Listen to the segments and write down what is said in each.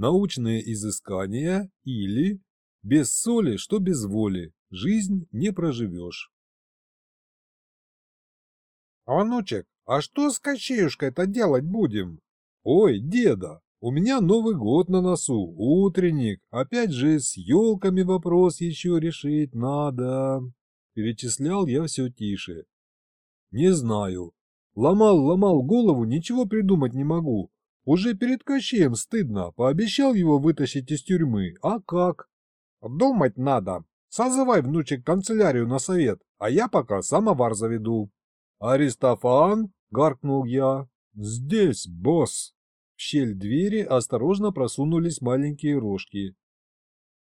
научные изыскания или без соли, что без воли, жизнь не проживешь. «Внучек, а что с Кощеюшкой-то делать будем?» «Ой, деда, у меня Новый год на носу, утренник, опять же с елками вопрос еще решить надо». Перечислял я все тише. «Не знаю. Ломал-ломал голову, ничего придумать не могу. Уже перед Кощеем стыдно, пообещал его вытащить из тюрьмы, а как?» «Думать надо. Созывай, внучек, канцелярию на совет, а я пока самовар заведу». «Аристофан?» — гаркнул я. «Здесь, босс!» В щель двери осторожно просунулись маленькие рожки.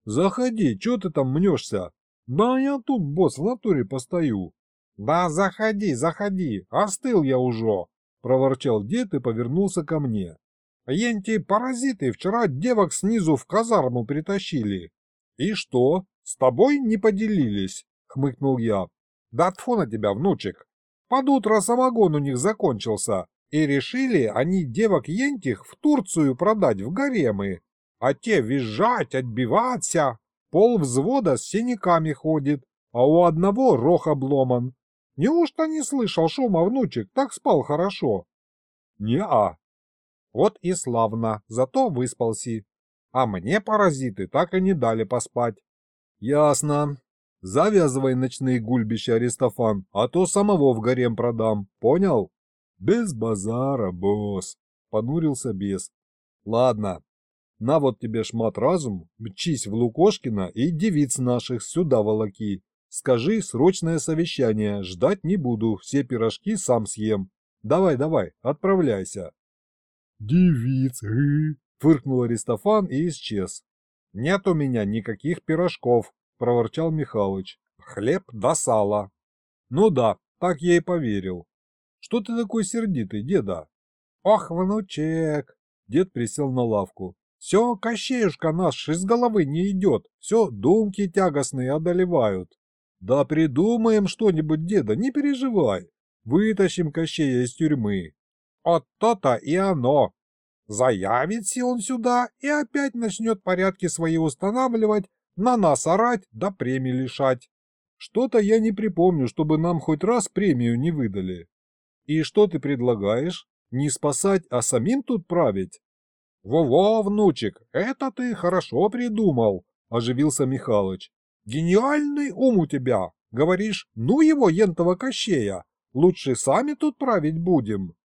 «Заходи, чё ты там мнешься?» «Да я тут, босс, в натуре постою». «Да заходи, заходи, остыл я уже!» — проворчал дед и повернулся ко мне. «Енти паразиты вчера девок снизу в казарму притащили». «И что, с тобой не поделились?» — хмыкнул я. «Да тьфу на тебя, внучек! Под утро самогон у них закончился, и решили они девок ентих в Турцию продать в гаремы, а те визжать, отбиваться. Пол взвода с синяками ходит, а у одного рог обломан. Неужто не слышал шума, внучек, так спал хорошо? Не-а. Вот и славно, зато выспался. А мне паразиты так и не дали поспать. Ясно. Завязывай ночные гульбища, Аристофан, а то самого в гарем продам, понял? Без базара, босс, понурился бес. Ладно, на вот тебе шмат разум, мчись в Лукошкина и девиц наших сюда волоки. Скажи срочное совещание, ждать не буду, все пирожки сам съем. Давай, давай, отправляйся. Девиц, э? фыркнул Аристофан и исчез. Нет у меня никаких пирожков, — проворчал Михалыч. «Хлеб да сало». «Ну да, так я и поверил. Что ты такой сердитый, деда?» «Ох, внучек!» Дед присел на лавку. «Все, Кощеюшка наш из головы не идет, все думки тягостные одолевают». «Да придумаем что-нибудь, деда, не переживай. Вытащим Кощея из тюрьмы». «Вот то-то и оно. Заявится он сюда и опять начнет порядки свои устанавливать, на нас орать да премии лишать. Что-то я не припомню, чтобы нам хоть раз премию не выдали. И что ты предлагаешь? Не спасать, а самим тут править? Во-во, внучек, это ты хорошо придумал, оживился Михалыч. Гениальный ум у тебя. Говоришь, ну его ентого кощея. Лучше сами тут править будем.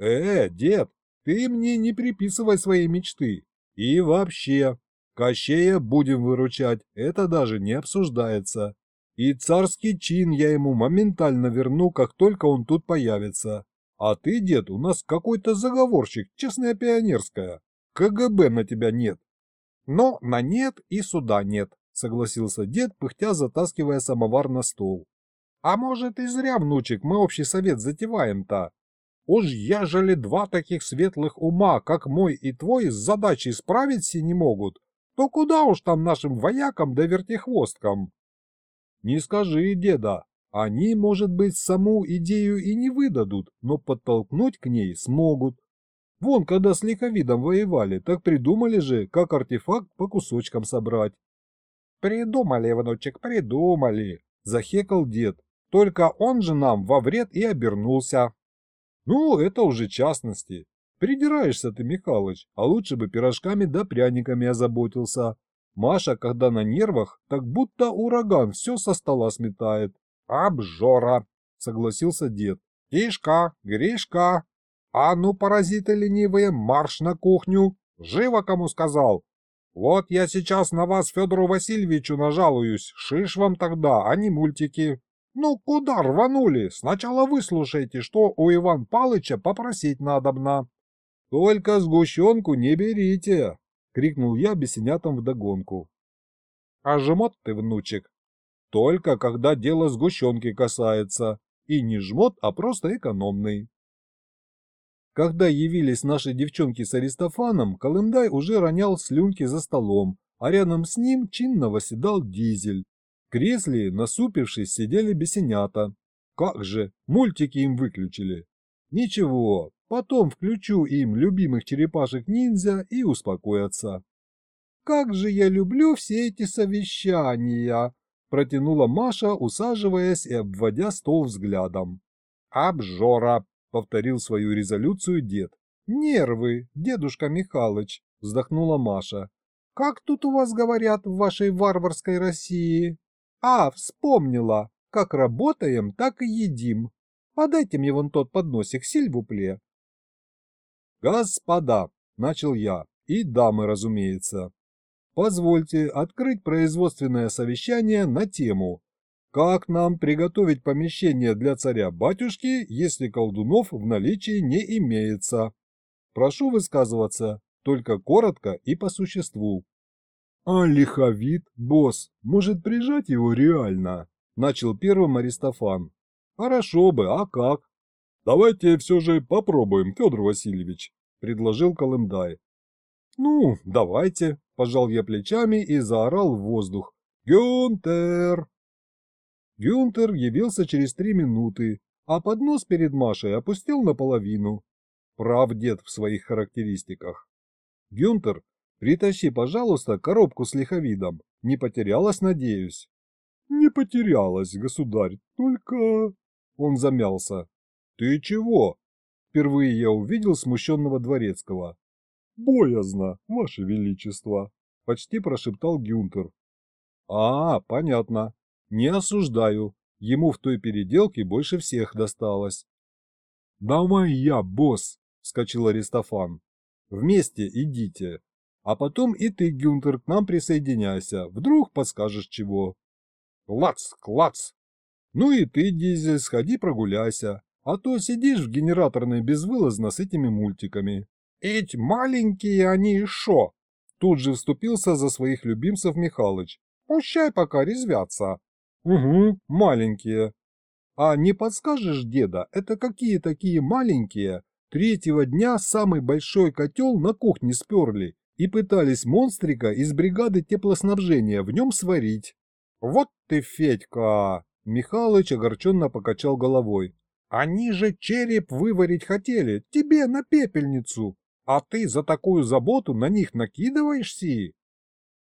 Э, дед, ты мне не приписывай свои мечты. И вообще, Кощея будем выручать, это даже не обсуждается. И царский чин я ему моментально верну, как только он тут появится. А ты, дед, у нас какой-то заговорщик, честная пионерская. КГБ на тебя нет. Но на нет и суда нет, согласился дед, пыхтя затаскивая самовар на стол. А может и зря, внучек, мы общий совет затеваем-то. Уж ежели два таких светлых ума, как мой и твой, с задачей справиться не могут, то куда уж там нашим воякам да вертихвосткам? Не скажи, деда, они, может быть, саму идею и не выдадут, но подтолкнуть к ней смогут. Вон, когда с лиховидом воевали, так придумали же, как артефакт по кусочкам собрать. Придумали, внучек, придумали, захекал дед. Только он же нам во вред и обернулся. Ну, это уже частности. Придираешься ты, Михалыч, а лучше бы пирожками да пряниками озаботился. Маша, когда на нервах, так будто ураган все со стола сметает. Обжора, согласился дед. Тишка, Гришка, а ну, паразиты ленивые, марш на кухню. Живо кому сказал. Вот я сейчас на вас Федору Васильевичу нажалуюсь, шиш вам тогда, а не мультики. Ну, куда рванули? Сначала выслушайте, что у Иван Палыча попросить надобно. «Только сгущенку не берите!» — крикнул я бесенятам вдогонку. «А жмот ты, внучек!» «Только когда дело сгущенки касается. И не жмот, а просто экономный». Когда явились наши девчонки с Аристофаном, Колымдай уже ронял слюнки за столом, а рядом с ним чинно восседал дизель. Кресле, насупившись, сидели бесенята. Как же, мультики им выключили. Ничего, Потом включу им любимых черепашек-ниндзя и успокоятся. «Как же я люблю все эти совещания!» – протянула Маша, усаживаясь и обводя стол взглядом. «Обжора!» – повторил свою резолюцию дед. «Нервы, дедушка Михалыч!» – вздохнула Маша. «Как тут у вас говорят в вашей варварской России?» «А, вспомнила! Как работаем, так и едим. Подайте мне вон тот подносик, сильвупле». «Господа!» – начал я. И дамы, разумеется. Позвольте открыть производственное совещание на тему «Как нам приготовить помещение для царя-батюшки, если колдунов в наличии не имеется?» Прошу высказываться, только коротко и по существу. «А лиховит, босс, может прижать его реально?» – начал первым Аристофан. «Хорошо бы, а как?» «Давайте все же попробуем, Федор Васильевич», – предложил Колымдай. «Ну, давайте», – пожал я плечами и заорал в воздух. «Гюнтер!» Гюнтер явился через три минуты, а поднос перед Машей опустил наполовину. Прав дед в своих характеристиках. Гюнтер, притащи, пожалуйста, коробку с лиховидом. Не потерялась, надеюсь? Не потерялась, государь, только... Он замялся. Ты чего? Впервые я увидел смущенного дворецкого. «Боязно, ваше величество», — почти прошептал Гюнтер. «А, понятно. Не осуждаю. Ему в той переделке больше всех досталось». «Давай я, босс», — вскочил Аристофан. «Вместе идите. А потом и ты, Гюнтер, к нам присоединяйся. Вдруг подскажешь чего». «Клац, клац!» «Ну и ты, Дизель, сходи прогуляйся. А то сидишь в генераторной безвылазно с этими мультиками». «Эти маленькие они шо?» Тут же вступился за своих любимцев Михалыч. «Пущай пока резвятся». «Угу, маленькие». «А не подскажешь, деда, это какие такие маленькие?» Третьего дня самый большой котел на кухне сперли и пытались монстрика из бригады теплоснабжения в нем сварить. «Вот ты, Федька!» Михалыч огорченно покачал головой. «Они же череп выварить хотели, тебе на пепельницу, а ты за такую заботу на них накидываешься?»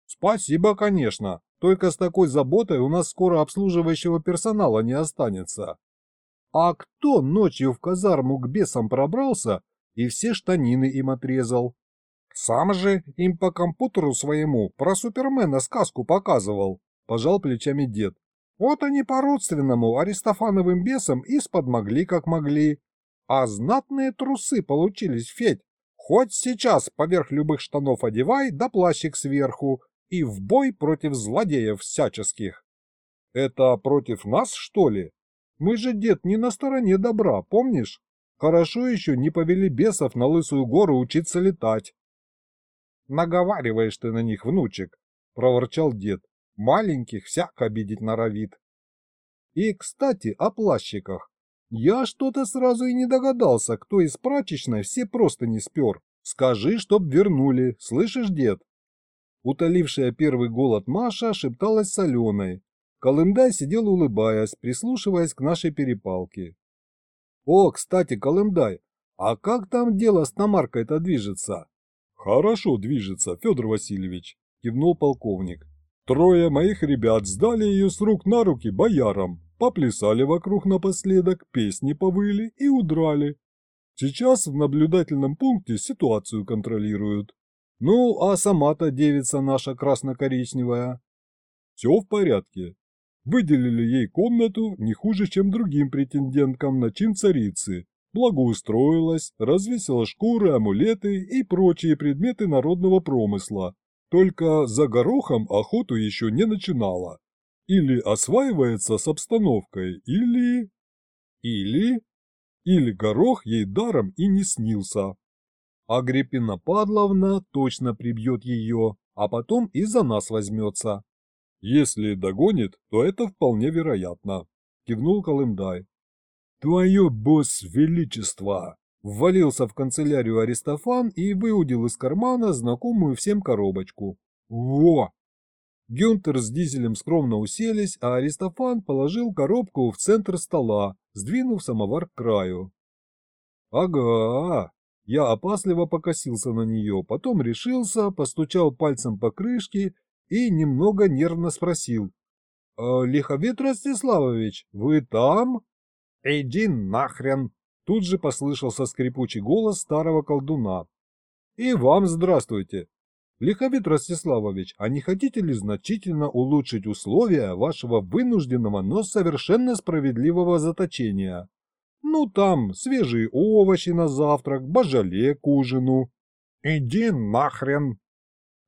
«Спасибо, конечно, только с такой заботой у нас скоро обслуживающего персонала не останется». А кто ночью в казарму к бесам пробрался и все штанины им отрезал? Сам же им по компьютеру своему про Супермена сказку показывал, пожал плечами дед. Вот они по-родственному Аристофановым бесам из-под могли как могли. А знатные трусы получились, Федь. Хоть сейчас поверх любых штанов одевай, да плащик сверху, и в бой против злодеев всяческих. Это против нас, что ли? Мы же, дед, не на стороне добра, помнишь? Хорошо еще не повели бесов на Лысую гору учиться летать. Наговариваешь ты на них, внучек, проворчал дед. Маленьких всяк обидеть норовит. И, кстати, о плащиках. Я что-то сразу и не догадался, кто из прачечной все просто не спер. Скажи, чтоб вернули, слышишь, дед? Утолившая первый голод Маша шепталась с Аленой, Колымдай сидел улыбаясь, прислушиваясь к нашей перепалке. «О, кстати, Колымдай, а как там дело с Тамаркой-то движется?» «Хорошо движется, Федор Васильевич», – кивнул полковник. «Трое моих ребят сдали ее с рук на руки боярам, поплясали вокруг напоследок, песни повыли и удрали. Сейчас в наблюдательном пункте ситуацию контролируют. Ну, а сама-то девица наша красно-коричневая?» «Все в порядке. Выделили ей комнату не хуже, чем другим претенденткам на чин царицы. Благоустроилась, развесила шкуры, амулеты и прочие предметы народного промысла. Только за горохом охоту еще не начинала. Или осваивается с обстановкой, или... Или... Или горох ей даром и не снился. Агриппина Падловна точно прибьет ее, а потом и за нас возьмется. Если догонит, то это вполне вероятно, кивнул Колымдай. Твое босс величество! Ввалился в канцелярию Аристофан и выудил из кармана знакомую всем коробочку. Во! Гюнтер с Дизелем скромно уселись, а Аристофан положил коробку в центр стола, сдвинув самовар к краю. Ага. Я опасливо покосился на нее, потом решился, постучал пальцем по крышке и немного нервно спросил. «А, «Лиховит Ростиславович, вы там?» «Иди нахрен!» Тут же послышался скрипучий голос старого колдуна. «И вам здравствуйте! Лиховит Ростиславович, а не хотите ли значительно улучшить условия вашего вынужденного, но совершенно справедливого заточения? Ну там, свежие овощи на завтрак, бажале к ужину». «Иди нахрен!»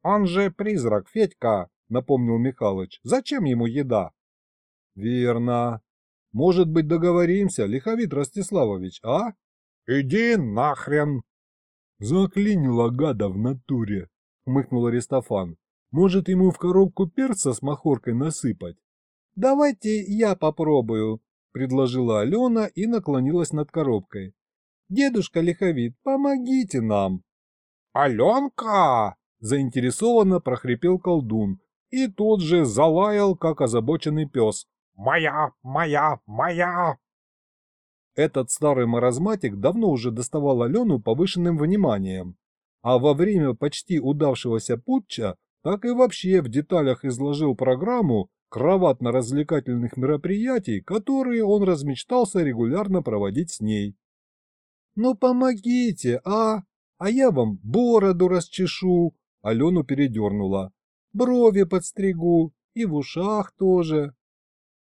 «Он же призрак, Федька!» — напомнил Михалыч. «Зачем ему еда?» «Верно. Может быть, договоримся, Лиховит Ростиславович, а?» «Иди нахрен!» «Заклинила гада в натуре!» — хмыкнул Аристофан. «Может, ему в коробку перца с махоркой насыпать?» «Давайте я попробую», — предложила Алена и наклонилась над коробкой. «Дедушка Лиховит, помогите нам!» «Аленка!» — заинтересованно прохрипел колдун, и тот же залаял, как озабоченный пес. «Моя! Моя! Моя!» Этот старый маразматик давно уже доставал Алену повышенным вниманием, а во время почти удавшегося путча так и вообще в деталях изложил программу кроватно-развлекательных мероприятий, которые он размечтался регулярно проводить с ней. «Ну помогите, а? А я вам бороду расчешу!» Алену передернула. «Брови подстригу и в ушах тоже».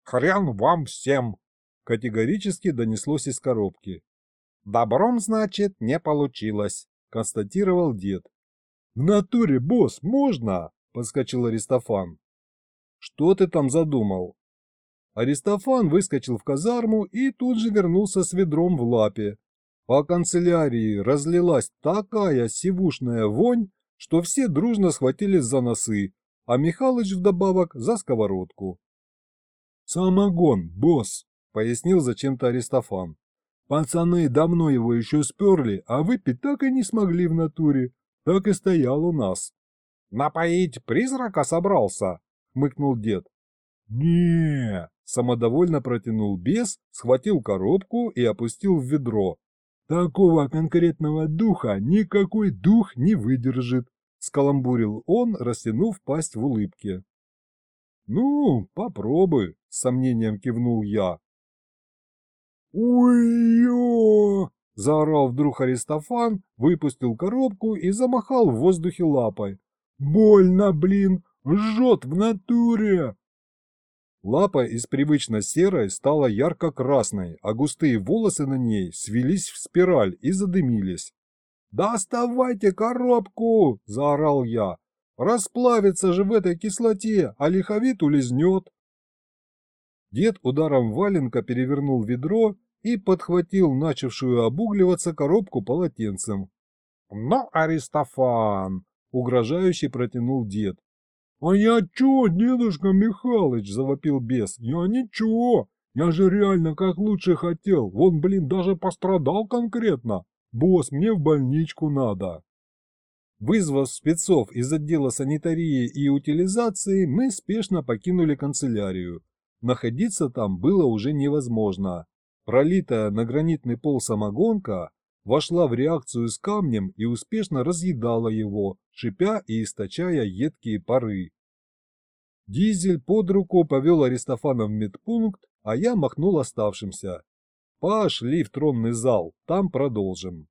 «Хрен вам всем!» — категорически донеслось из коробки. «Добром, значит, не получилось», — констатировал дед. «В натуре, босс, можно?» — подскочил Аристофан. «Что ты там задумал?» Аристофан выскочил в казарму и тут же вернулся с ведром в лапе. По канцелярии разлилась такая сивушная вонь, что все дружно схватились за носы, а Михалыч вдобавок за сковородку. «Самогон, босс», — пояснил зачем-то Аристофан. «Пацаны давно его еще сперли, а выпить так и не смогли в натуре. Так и стоял у нас». «Напоить призрака собрался?» — хмыкнул дед. не самодовольно протянул бес, схватил коробку и опустил в ведро. «Такого конкретного духа никакой дух не выдержит», — скаламбурил он, растянув пасть в улыбке. «Ну, попробуй», — с сомнением кивнул я. «Ой-ё!» — заорал вдруг Аристофан, выпустил коробку и замахал в воздухе лапой. «Больно, блин! Жжет в натуре!» Лапа из привычно серой стала ярко-красной, а густые волосы на ней свелись в спираль и задымились. «Доставайте коробку!» – заорал я. «Расплавится же в этой кислоте, а лиховит улизнет!» Дед ударом валенка перевернул ведро и подхватил начавшую обугливаться коробку полотенцем. «Ну, Аристофан!» — угрожающе протянул дед. «А я чё, дедушка Михалыч?» – завопил бес. «Я ничего, я же реально как лучше хотел, вон, блин, даже пострадал конкретно. Босс, мне в больничку надо». Вызвав спецов из отдела санитарии и утилизации, мы спешно покинули канцелярию. Находиться там было уже невозможно. Пролитая на гранитный пол самогонка вошла в реакцию с камнем и успешно разъедала его, шипя и источая едкие пары. Дизель под руку повел Аристофана в медпункт, а я махнул оставшимся. Пошли в тронный зал, там продолжим.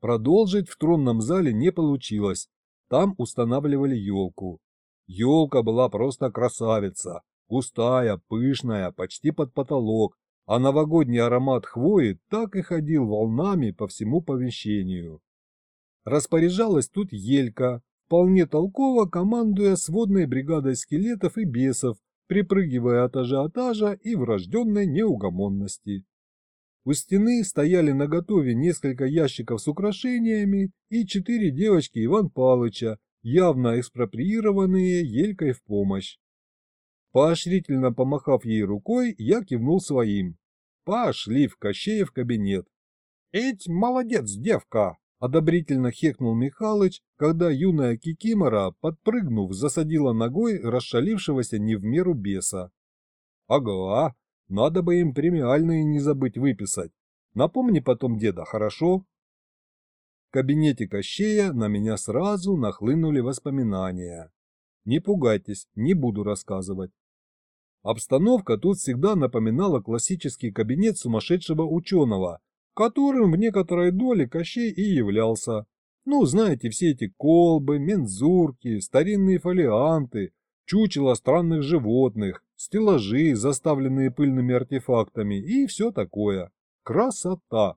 Продолжить в тронном зале не получилось, там устанавливали елку. Елка была просто красавица, густая, пышная, почти под потолок, а новогодний аромат хвои так и ходил волнами по всему помещению. Распоряжалась тут Елька, вполне толково командуя сводной бригадой скелетов и бесов, припрыгивая от ажиотажа и врожденной неугомонности. У стены стояли наготове несколько ящиков с украшениями и четыре девочки Иван Палыча, явно экспроприированные Елькой в помощь. Поощрительно помахав ей рукой, я кивнул своим. Пошли в Кощеев кабинет. «Эть молодец, девка!» — одобрительно хекнул Михалыч, когда юная Кикимора, подпрыгнув, засадила ногой расшалившегося не в меру беса. «Ага, надо бы им премиальные не забыть выписать. Напомни потом деда, хорошо? В кабинете Кощея на меня сразу нахлынули воспоминания. Не пугайтесь, не буду рассказывать. Обстановка тут всегда напоминала классический кабинет сумасшедшего ученого, которым в некоторой доле Кощей и являлся. Ну, знаете, все эти колбы, мензурки, старинные фолианты, чучела странных животных, стеллажи, заставленные пыльными артефактами и все такое. Красота!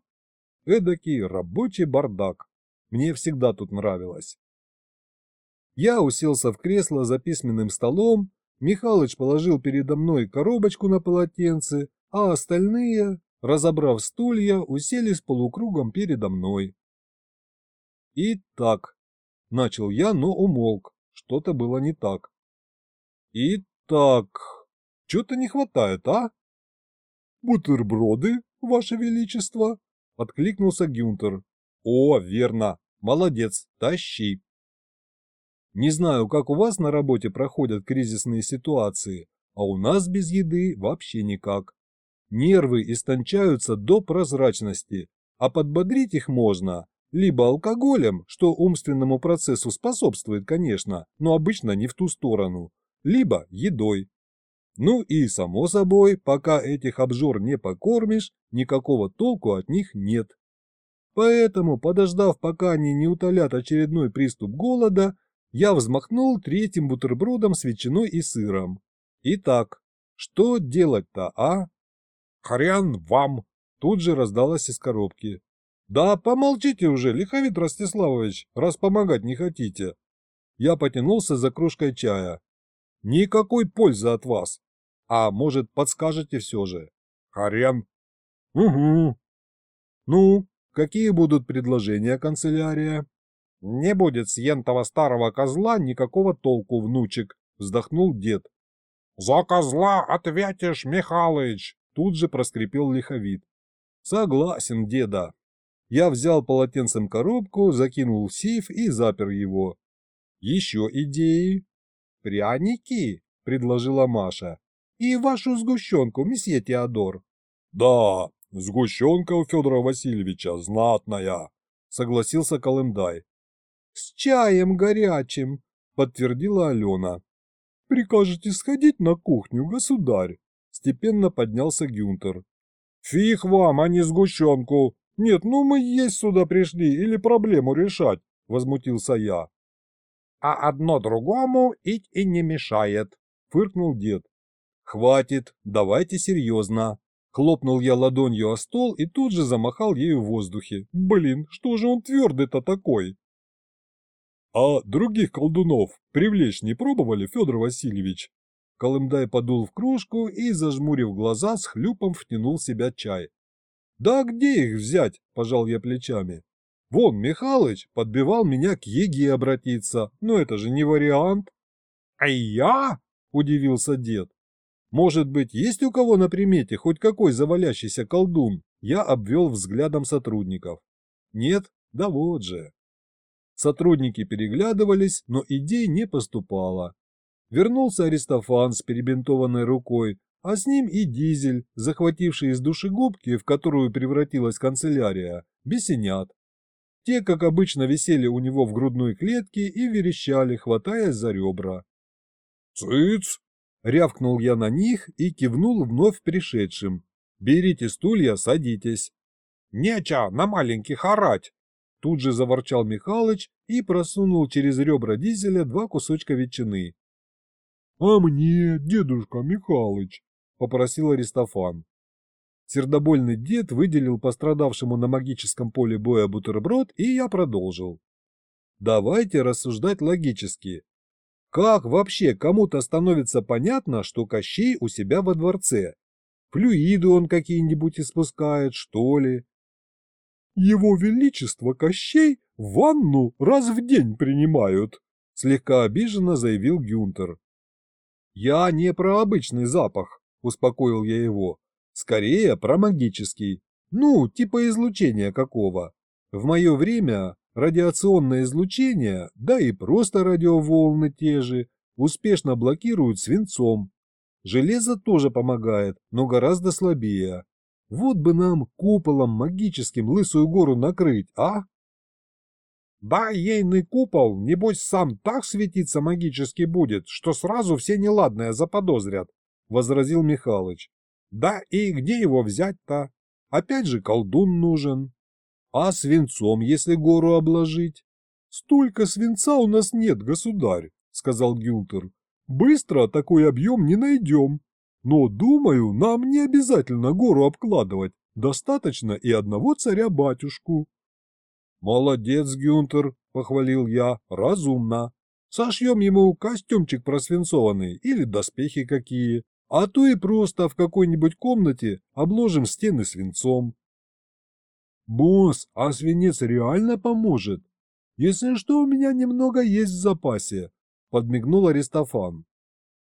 Эдакий рабочий бардак. Мне всегда тут нравилось. Я уселся в кресло за письменным столом, Михалыч положил передо мной коробочку на полотенце, а остальные, разобрав стулья, уселись полукругом передо мной. «Итак», — начал я, но умолк, что-то было не так. «Итак, что-то не хватает, а?» «Бутерброды, ваше величество», — откликнулся Гюнтер. «О, верно, молодец, тащи». Не знаю, как у вас на работе проходят кризисные ситуации, а у нас без еды вообще никак. Нервы истончаются до прозрачности, а подбодрить их можно либо алкоголем, что умственному процессу способствует, конечно, но обычно не в ту сторону, либо едой. Ну и, само собой, пока этих обжор не покормишь, никакого толку от них нет. Поэтому, подождав, пока они не утолят очередной приступ голода, я взмахнул третьим бутербродом с ветчиной и сыром. Итак, что делать-то, а? Хрен вам! Тут же раздалось из коробки. Да помолчите уже, Лиховит Ростиславович, раз помогать не хотите. Я потянулся за кружкой чая. Никакой пользы от вас. А может, подскажете все же? Хрен. Угу. Ну, какие будут предложения, канцелярия? «Не будет с ентого старого козла никакого толку, внучек», — вздохнул дед. «За козла ответишь, Михалыч!» — тут же проскрипел лиховид. «Согласен, деда». Я взял полотенцем коробку, закинул в сейф и запер его. «Еще идеи?» «Пряники?» — предложила Маша. «И вашу сгущенку, месье Теодор». «Да, сгущенка у Федора Васильевича знатная», — согласился Колымдай. «С чаем горячим», — подтвердила Алена. «Прикажете сходить на кухню, государь?» Степенно поднялся Гюнтер. «Фиг вам, а не сгущенку! Нет, ну мы есть сюда пришли или проблему решать!» — возмутился я. «А одно другому ить и не мешает», — фыркнул дед. «Хватит, давайте серьезно». Хлопнул я ладонью о стол и тут же замахал ею в воздухе. Блин, что же он твердый-то такой? А других колдунов привлечь не пробовали, Федор Васильевич? Колымдай подул в кружку и, зажмурив глаза, с хлюпом втянул себя чай. «Да где их взять?» – пожал я плечами. «Вон, Михалыч подбивал меня к Еге обратиться, но это же не вариант». «А я?» – удивился дед. «Может быть, есть у кого на примете хоть какой завалящийся колдун?» Я обвел взглядом сотрудников. «Нет? Да вот же». Сотрудники переглядывались, но идей не поступало. Вернулся Аристофан с перебинтованной рукой, а с ним и Дизель, захвативший из душегубки, в которую превратилась канцелярия, бесенят. Те, как обычно, висели у него в грудной клетке и верещали, хватаясь за ребра. «Цыц!» — рявкнул я на них и кивнул вновь пришедшим. «Берите стулья, садитесь». «Неча на маленьких орать!» Тут же заворчал Михалыч и просунул через ребра дизеля два кусочка ветчины. «А мне, дедушка Михалыч!» – попросил Аристофан. Сердобольный дед выделил пострадавшему на магическом поле боя бутерброд, и я продолжил. Давайте рассуждать логически. Как вообще кому-то становится понятно, что Кощей у себя во дворце? Флюиды он какие-нибудь испускает, что ли? Его Величество Кощей ванну раз в день принимают, слегка обиженно заявил Гюнтер. Я не про обычный запах, успокоил я его. Скорее про магический. Ну, типа излучения какого. В мое время радиационное излучение, да и просто радиоволны те же, успешно блокируют свинцом. Железо тоже помогает, но гораздо слабее. Вот бы нам куполом магическим лысую гору накрыть, а? Да, ейный купол, небось, сам так светиться магически будет, что сразу все неладное заподозрят, — возразил Михалыч. Да и где его взять-то? Опять же колдун нужен. А свинцом, если гору обложить? Столько свинца у нас нет, государь, — сказал Гюнтер. Быстро такой объем не найдем. Но, думаю, нам не обязательно гору обкладывать. Достаточно и одного царя-батюшку. «Молодец, Гюнтер», — похвалил я, — «разумно. Сошьем ему костюмчик просвинцованный или доспехи какие, а то и просто в какой-нибудь комнате обложим стены свинцом». «Босс, а свинец реально поможет? Если что, у меня немного есть в запасе», — подмигнул Аристофан.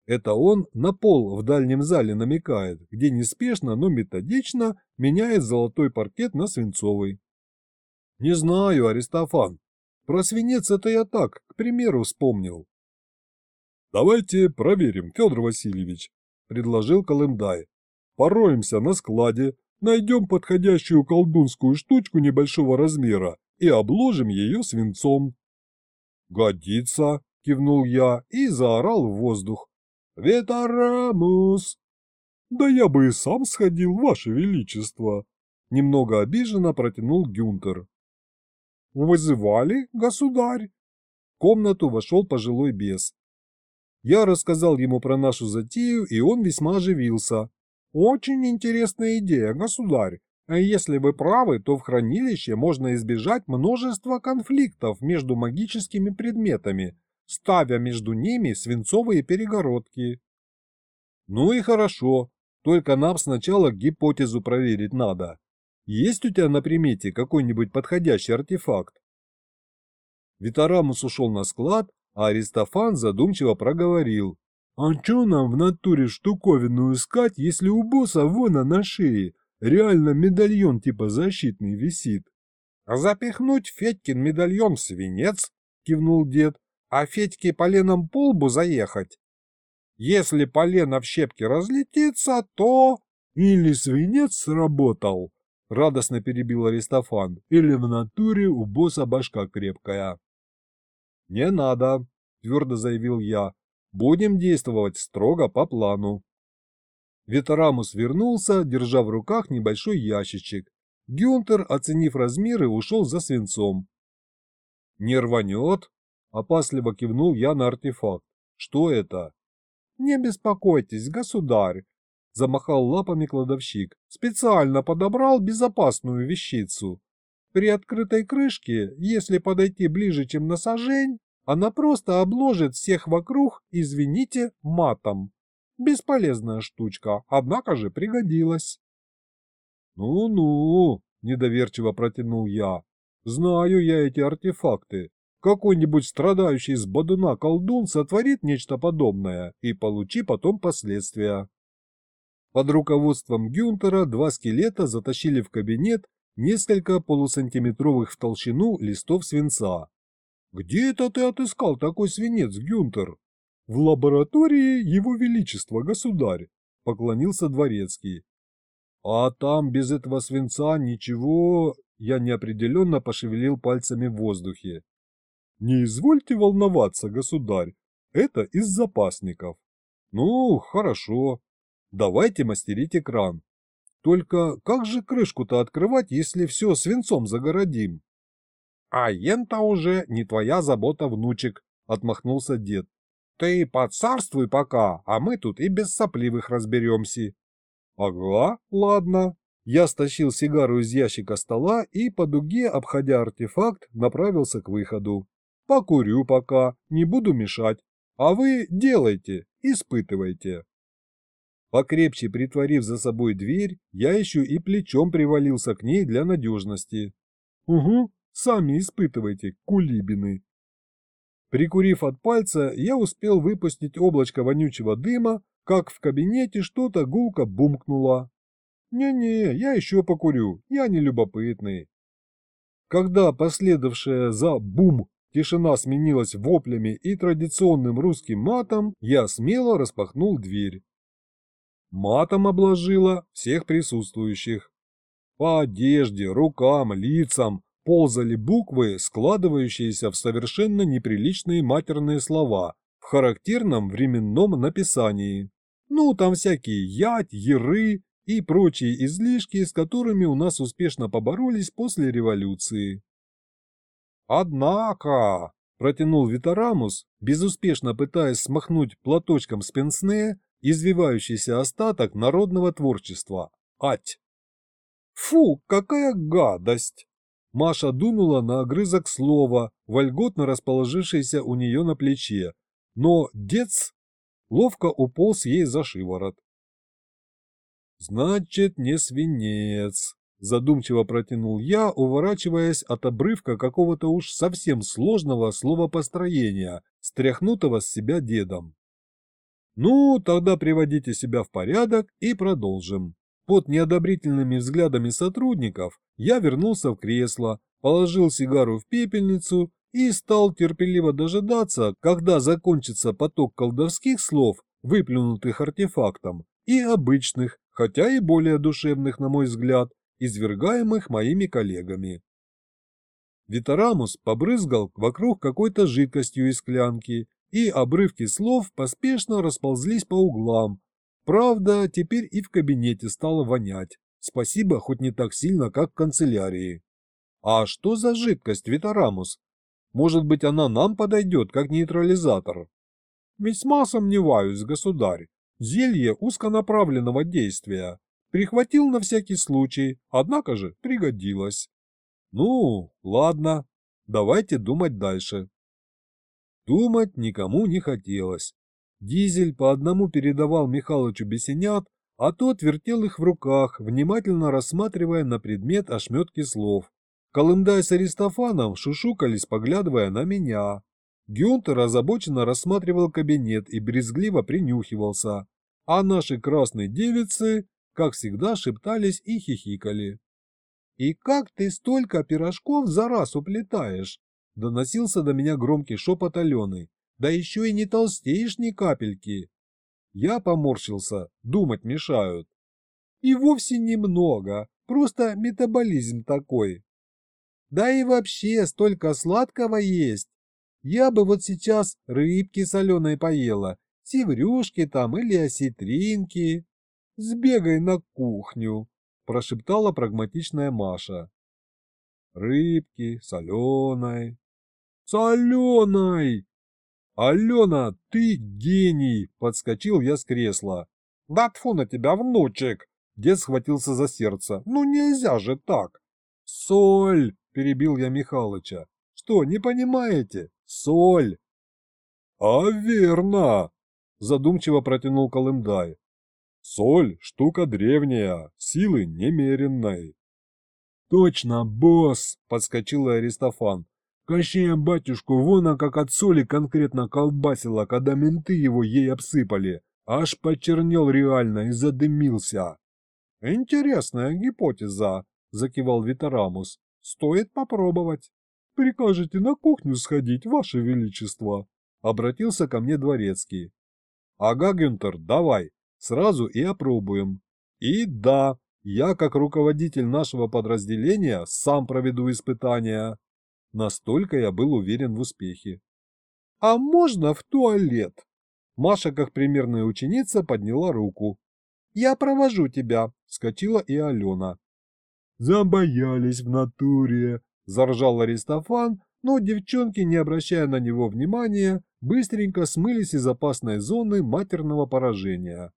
Это он на пол в дальнем зале намекает, где неспешно, но методично меняет золотой паркет на свинцовый. Не знаю, Аристофан. Про свинец это я так, к примеру, вспомнил. Давайте проверим, Федор Васильевич, предложил Колымдай. Пороемся на складе, найдем подходящую колдунскую штучку небольшого размера и обложим ее свинцом. Годится, кивнул я и заорал в воздух. Ветарамус! Да я бы и сам сходил, ваше величество! Немного обиженно протянул Гюнтер. «Вызывали, государь?» В комнату вошел пожилой бес. Я рассказал ему про нашу затею, и он весьма оживился. «Очень интересная идея, государь. Если вы правы, то в хранилище можно избежать множества конфликтов между магическими предметами, ставя между ними свинцовые перегородки». «Ну и хорошо, только нам сначала гипотезу проверить надо. Есть у тебя на примете какой-нибудь подходящий артефакт? Витарамус ушел на склад, а Аристофан задумчиво проговорил. А чё нам в натуре штуковину искать, если у босса вон на шее реально медальон типа защитный висит? Запихнуть Федькин медальон в свинец, кивнул дед, а Федьке поленом по лбу заехать. Если полено в щепки разлетится, то... Или свинец сработал, — радостно перебил Аристофан. «Или в натуре у босса башка крепкая». «Не надо», — твердо заявил я. «Будем действовать строго по плану». Ветерамус вернулся, держа в руках небольшой ящичек. Гюнтер, оценив размеры, ушел за свинцом. «Не рванет?» — опасливо кивнул я на артефакт. «Что это?» «Не беспокойтесь, государь. Замахал лапами кладовщик. Специально подобрал безопасную вещицу. При открытой крышке, если подойти ближе, чем на сажень, она просто обложит всех вокруг, извините, матом. Бесполезная штучка, однако же пригодилась. «Ну-ну», — недоверчиво протянул я, — «знаю я эти артефакты. Какой-нибудь страдающий с бодуна колдун сотворит нечто подобное и получи потом последствия». Под руководством Гюнтера два скелета затащили в кабинет несколько полусантиметровых в толщину листов свинца. «Где это ты отыскал такой свинец, Гюнтер?» «В лаборатории Его Величества, государь», — поклонился дворецкий. «А там без этого свинца ничего...» Я неопределенно пошевелил пальцами в воздухе. «Не извольте волноваться, государь, это из запасников». «Ну, хорошо», Давайте мастерить экран. Только как же крышку-то открывать, если все свинцом загородим? А ента уже не твоя забота, внучек, отмахнулся дед. Ты поцарствуй пока, а мы тут и без сопливых разберемся. Ага, ладно. Я стащил сигару из ящика стола и по дуге, обходя артефакт, направился к выходу. Покурю пока, не буду мешать. А вы делайте, испытывайте. Покрепче притворив за собой дверь, я еще и плечом привалился к ней для надежности. Угу, сами испытывайте, кулибины. Прикурив от пальца, я успел выпустить облачко вонючего дыма, как в кабинете что-то гулко бумкнуло. Не-не, я еще покурю, я не любопытный. Когда последовавшая за бум тишина сменилась воплями и традиционным русским матом, я смело распахнул дверь. Матом обложила всех присутствующих. По одежде, рукам, лицам ползали буквы, складывающиеся в совершенно неприличные матерные слова в характерном временном написании. Ну, там всякие ять, еры и прочие излишки, с которыми у нас успешно поборолись после революции. «Однако», – протянул Витарамус, безуспешно пытаясь смахнуть платочком с пенсне извивающийся остаток народного творчества. Ать! Фу, какая гадость! Маша дунула на огрызок слова, вольготно расположившийся у нее на плече, но дец ловко уполз ей за шиворот. «Значит, не свинец», – задумчиво протянул я, уворачиваясь от обрывка какого-то уж совсем сложного словопостроения, стряхнутого с себя дедом. «Ну, тогда приводите себя в порядок и продолжим». Под неодобрительными взглядами сотрудников я вернулся в кресло, положил сигару в пепельницу и стал терпеливо дожидаться, когда закончится поток колдовских слов, выплюнутых артефактом, и обычных, хотя и более душевных, на мой взгляд, извергаемых моими коллегами. Витарамус побрызгал вокруг какой-то жидкостью из склянки, и обрывки слов поспешно расползлись по углам, Правда, теперь и в кабинете стало вонять. Спасибо, хоть не так сильно, как в канцелярии. А что за жидкость, Витарамус? Может быть, она нам подойдет, как нейтрализатор? Весьма сомневаюсь, государь. Зелье узконаправленного действия. Прихватил на всякий случай, однако же пригодилось. Ну, ладно, давайте думать дальше. Думать никому не хотелось. Дизель по одному передавал Михалычу бесенят, а тот вертел их в руках, внимательно рассматривая на предмет ошметки слов. Колымдай с Аристофаном шушукались, поглядывая на меня. Гюнтер озабоченно рассматривал кабинет и брезгливо принюхивался, а наши красные девицы, как всегда, шептались и хихикали. «И как ты столько пирожков за раз уплетаешь?» – доносился до меня громкий шепот Алены да еще и не толстеешь ни капельки. Я поморщился, думать мешают. И вовсе немного, просто метаболизм такой. Да и вообще столько сладкого есть. Я бы вот сейчас рыбки соленой поела, севрюшки там или осетринки. Сбегай на кухню, прошептала прагматичная Маша. Рыбки, соленой. Соленой! «Алена, ты гений!» – подскочил я с кресла. «Да тьфу на тебя, внучек!» Дед схватился за сердце. «Ну нельзя же так!» «Соль!» – перебил я Михалыча. «Что, не понимаете? Соль!» «А верно!» – задумчиво протянул Колымдай. «Соль – штука древняя, силы немеренной». «Точно, босс!» – подскочил Аристофан. Кощея батюшку вон а как от соли конкретно колбасило, когда менты его ей обсыпали. Аж почернел реально и задымился. «Интересная гипотеза», — закивал Витарамус. «Стоит попробовать». «Прикажете на кухню сходить, ваше величество?» — обратился ко мне дворецкий. «Ага, Гюнтер, давай, сразу и опробуем. И да, я, как руководитель нашего подразделения, сам проведу испытания». Настолько я был уверен в успехе. «А можно в туалет?» Маша, как примерная ученица, подняла руку. «Я провожу тебя», — скочила и Алена. «Забоялись в натуре», — заржал Аристофан, но девчонки, не обращая на него внимания, быстренько смылись из опасной зоны матерного поражения.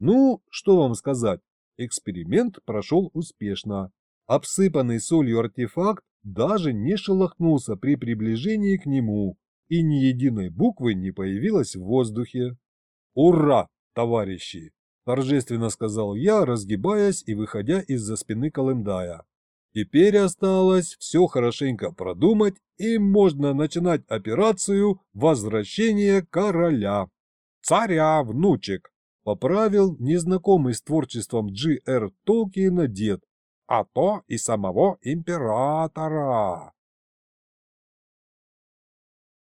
Ну, что вам сказать, эксперимент прошел успешно. Обсыпанный солью артефакт даже не шелохнулся при приближении к нему, и ни единой буквы не появилось в воздухе. «Ура, товарищи!» – торжественно сказал я, разгибаясь и выходя из-за спины Колымдая. Теперь осталось все хорошенько продумать, и можно начинать операцию «Возвращение короля». «Царя, внучек!» – поправил незнакомый с творчеством Джи Р. Толкиена дед, а то и самого императора.